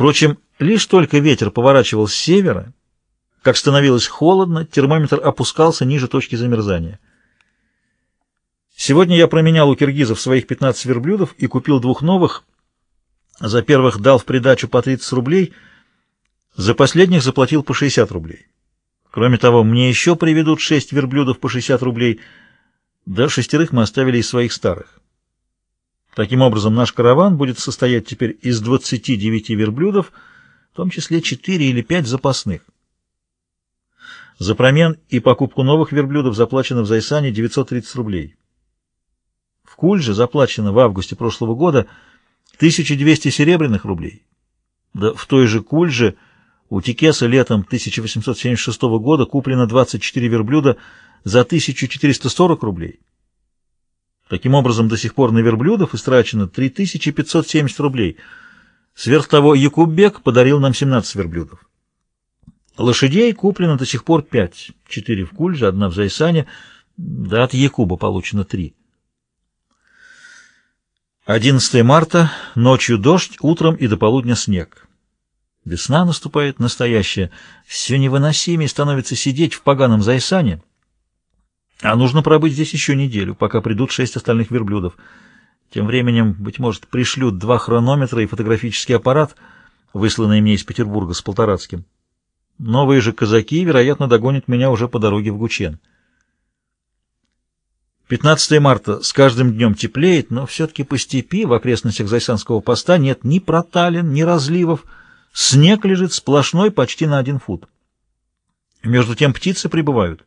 Впрочем, лишь только ветер поворачивал с севера, как становилось холодно, термометр опускался ниже точки замерзания. Сегодня я променял у киргизов своих 15 верблюдов и купил двух новых. За первых дал в придачу по 30 рублей, за последних заплатил по 60 рублей. Кроме того, мне еще приведут 6 верблюдов по 60 рублей, да шестерых мы оставили из своих старых. Таким образом, наш караван будет состоять теперь из 29 верблюдов, в том числе 4 или 5 запасных. За промен и покупку новых верблюдов заплачено в Зайсане 930 рублей. В Кульже заплачено в августе прошлого года 1200 серебряных рублей. Да в той же Кульже у Тикеса летом 1876 года куплено 24 верблюда за 1440 рублей. Таким образом, до сих пор на верблюдов истрачено 3570 рублей. Сверх того, Якуббек подарил нам 17 верблюдов. Лошадей куплено до сих пор 5. 4 в Кульже, одна в Зайсане, да от Якуба получено 3. 11 марта, ночью дождь, утром и до полудня снег. Весна наступает настоящая. Все невыносимее становится сидеть в поганом Зайсане, а нужно пробыть здесь еще неделю, пока придут шесть остальных верблюдов. Тем временем, быть может, пришлют два хронометра и фотографический аппарат, высланные мне из Петербурга с Полторацким. Новые же казаки, вероятно, догонят меня уже по дороге в Гучен. 15 марта с каждым днем теплеет, но все-таки по степи в окрестностях Зайсанского поста нет ни проталин, ни разливов. Снег лежит сплошной почти на один фут. Между тем птицы прибывают.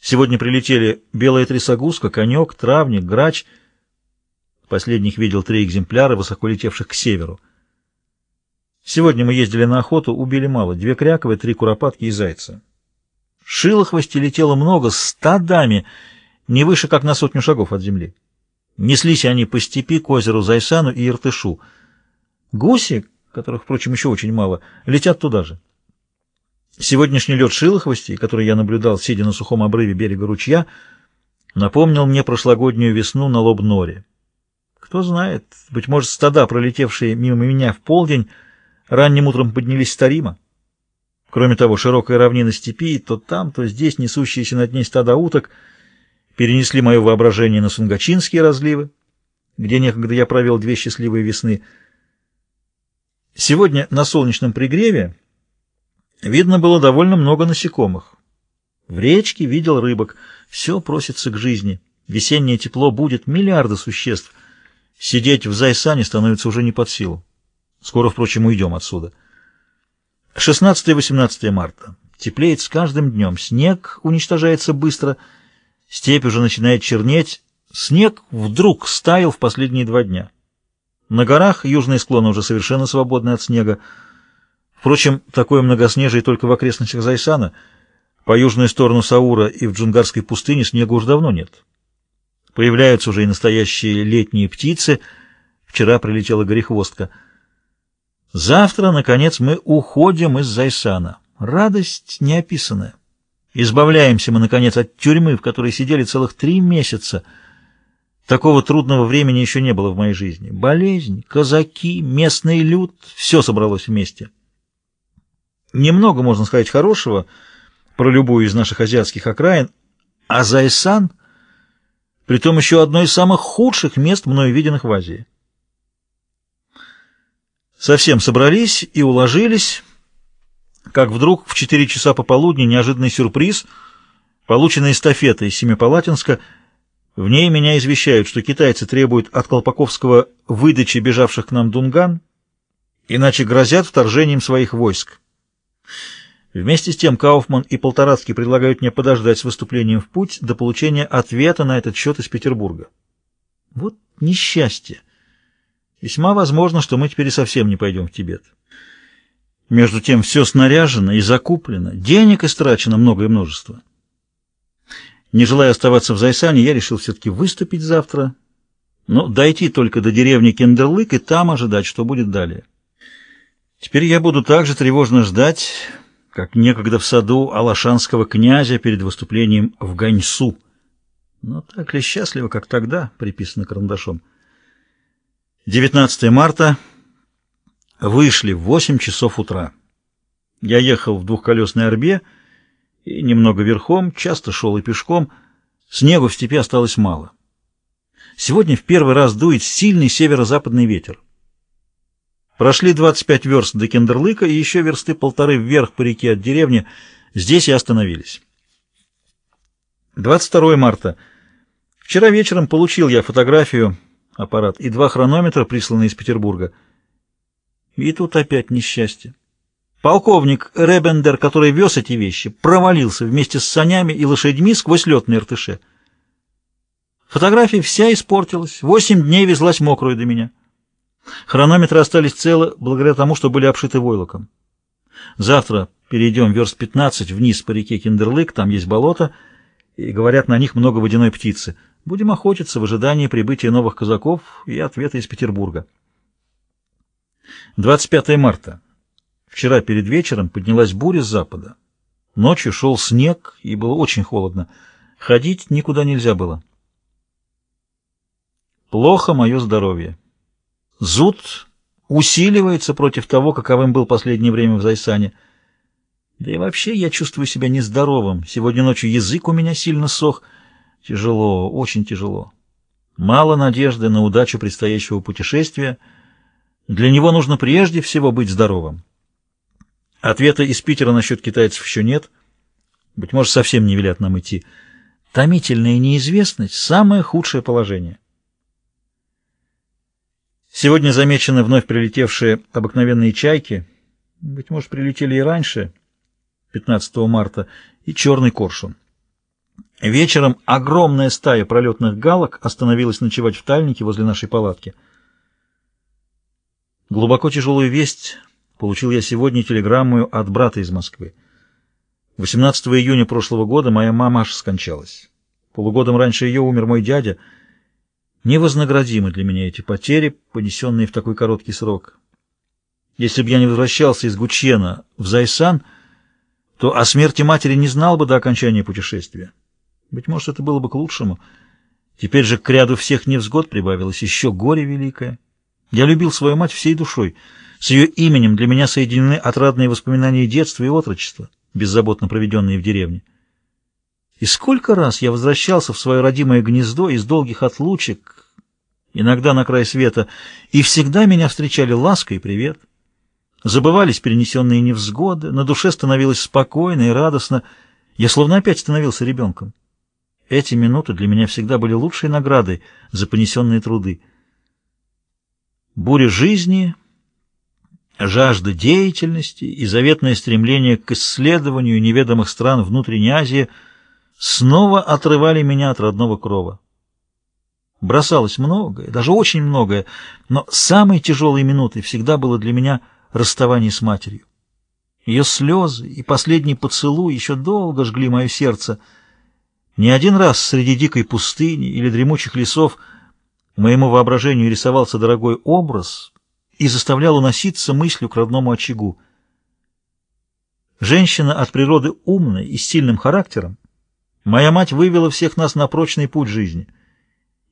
Сегодня прилетели белая трясогузка, конек, травник, грач. Последних видел три экземпляра, высоко летевших к северу. Сегодня мы ездили на охоту, убили мало, две кряковые, три куропатки и зайца. Шилохвости летело много, стадами, не выше, как на сотню шагов от земли. Неслись они по степи к озеру Зайсану и Иртышу. Гуси, которых, впрочем, еще очень мало, летят туда же. Сегодняшний лед шилохвостей, который я наблюдал, сидя на сухом обрыве берега ручья, напомнил мне прошлогоднюю весну на Лобноре. Кто знает, быть может, стада, пролетевшие мимо меня в полдень, ранним утром поднялись с Тарима. Кроме того, широкая равнина степи, то там, то здесь несущиеся над ней стада уток, перенесли мое воображение на сунгачинские разливы, где некогда я провел две счастливые весны. Сегодня на солнечном пригреве Видно было довольно много насекомых. В речке видел рыбок. Все просится к жизни. Весеннее тепло будет миллиарды существ. Сидеть в Зайсане становится уже не под силу. Скоро, впрочем, уйдем отсюда. 16 и 18 марта. Теплеет с каждым днем. Снег уничтожается быстро. Степь уже начинает чернеть. Снег вдруг стаял в последние два дня. На горах южные склоны уже совершенно свободны от снега. Впрочем, такое многоснежие только в окрестностях Зайсана. По южную сторону Саура и в Джунгарской пустыне снега уж давно нет. Появляются уже и настоящие летние птицы. Вчера прилетела горехвостка. Завтра, наконец, мы уходим из Зайсана. Радость неописанная. Избавляемся мы, наконец, от тюрьмы, в которой сидели целых три месяца. Такого трудного времени еще не было в моей жизни. Болезнь, казаки, местный люд — все собралось вместе. Немного можно сказать хорошего про любую из наших азиатских окраин, а Зайсан, притом еще одно из самых худших мест, мною виденных в Азии. Совсем собрались и уложились, как вдруг в четыре часа пополудни неожиданный сюрприз, полученный эстафетой из Семипалатинска, в ней меня извещают, что китайцы требуют от Колпаковского выдачи бежавших к нам дунган, иначе грозят вторжением своих войск. Вместе с тем Кауфман и Полторацкий предлагают мне подождать с выступлением в путь до получения ответа на этот счет из Петербурга. Вот несчастье. Весьма возможно, что мы теперь совсем не пойдем в Тибет. Между тем все снаряжено и закуплено, денег истрачено много и множество. Не желая оставаться в Зайсане, я решил все-таки выступить завтра, но дойти только до деревни Кендерлык и там ожидать, что будет далее. Теперь я буду также тревожно ждать, как некогда в саду Алашанского князя перед выступлением в Ганьсу. Но так ли счастливо, как тогда, приписано карандашом. 19 марта. Вышли в 8 часов утра. Я ехал в двухколесной орбе и немного верхом, часто шел и пешком. Снегу в степи осталось мало. Сегодня в первый раз дует сильный северо-западный ветер. Прошли 25 верст до Кендерлыка и еще версты полторы вверх по реке от деревни. Здесь и остановились. 22 марта. Вчера вечером получил я фотографию, аппарат, и два хронометра, присланные из Петербурга. И тут опять несчастье. Полковник Ребендер, который вез эти вещи, провалился вместе с санями и лошадьми сквозь лед на Иртыше. Фотография вся испортилась, восемь дней везлась мокрую до меня. Хронометры остались целы благодаря тому, что были обшиты войлоком. Завтра перейдем верст 15 вниз по реке Киндерлык, там есть болото, и, говорят, на них много водяной птицы. Будем охотиться в ожидании прибытия новых казаков и ответа из Петербурга. 25 марта. Вчера перед вечером поднялась буря с запада. Ночью шел снег, и было очень холодно. Ходить никуда нельзя было. Плохо мое здоровье. Зуд усиливается против того, каковым был последнее время в Зайсане. Да и вообще я чувствую себя нездоровым. Сегодня ночью язык у меня сильно сох. Тяжело, очень тяжело. Мало надежды на удачу предстоящего путешествия. Для него нужно прежде всего быть здоровым. Ответа из Питера насчет китайцев еще нет. Быть может, совсем не велят нам идти. Томительная неизвестность — самое худшее положение. Сегодня замечены вновь прилетевшие обыкновенные чайки, быть может, прилетели и раньше, 15 марта, и черный коршун. Вечером огромная стая пролетных галок остановилась ночевать в тальнике возле нашей палатки. Глубоко тяжелую весть получил я сегодня телеграмму от брата из Москвы. 18 июня прошлого года моя мамаша скончалась. Полугодом раньше ее умер мой дядя — Невознаградимы для меня эти потери, понесенные в такой короткий срок. Если бы я не возвращался из Гучена в Зайсан, то о смерти матери не знал бы до окончания путешествия. Быть может, это было бы к лучшему. Теперь же к ряду всех невзгод прибавилось еще горе великое. Я любил свою мать всей душой. С ее именем для меня соединены отрадные воспоминания детства и отрочества, беззаботно проведенные в деревне. И сколько раз я возвращался в свое родимое гнездо из долгих отлучек, иногда на край света, и всегда меня встречали ласка и привет. Забывались перенесенные невзгоды, на душе становилось спокойно и радостно. Я словно опять становился ребенком. Эти минуты для меня всегда были лучшей наградой за понесенные труды. Буря жизни, жажда деятельности и заветное стремление к исследованию неведомых стран внутренней Азии — снова отрывали меня от родного крова. Бросалось многое, даже очень многое, но самой тяжелой минутой всегда было для меня расставание с матерью. Ее слезы и последний поцелуй еще долго жгли мое сердце. Не один раз среди дикой пустыни или дремучих лесов моему воображению рисовался дорогой образ и заставлял уноситься мыслью к родному очагу. Женщина от природы умная и с сильным характером, Моя мать вывела всех нас на прочный путь жизни.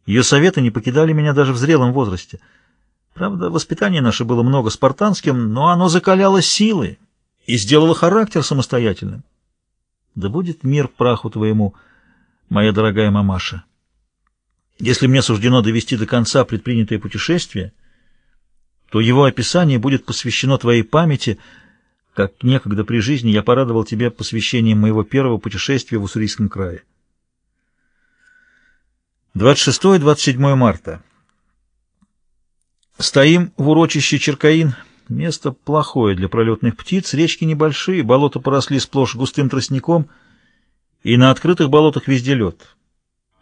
Ее советы не покидали меня даже в зрелом возрасте. Правда, воспитание наше было много спартанским, но оно закаляло силы и сделало характер самостоятельным. Да будет мир праху твоему, моя дорогая мамаша. Если мне суждено довести до конца предпринятое путешествие, то его описание будет посвящено твоей памяти — как некогда при жизни я порадовал тебя посвящением моего первого путешествия в Уссурийском крае. 26-27 марта. Стоим в урочище Черкаин. Место плохое для пролетных птиц, речки небольшие, болота поросли сплошь густым тростником, и на открытых болотах везде лед.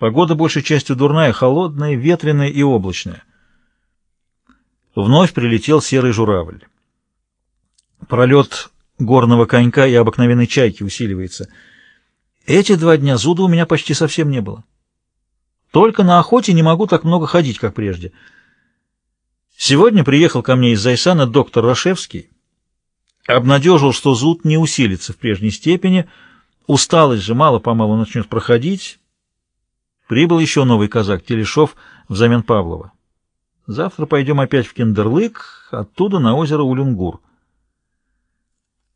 Погода большей частью дурная, холодная, ветреная и облачная. Вновь прилетел серый журавль. Пролет горного конька и обыкновенной чайки усиливается. Эти два дня зуда у меня почти совсем не было. Только на охоте не могу так много ходить, как прежде. Сегодня приехал ко мне из Зайсана доктор Рашевский. Обнадежил, что зуд не усилится в прежней степени, усталость же мало-помалу начнет проходить. Прибыл еще новый казак, Телешов, взамен Павлова. Завтра пойдем опять в Кендерлык, оттуда на озеро Улюнгур.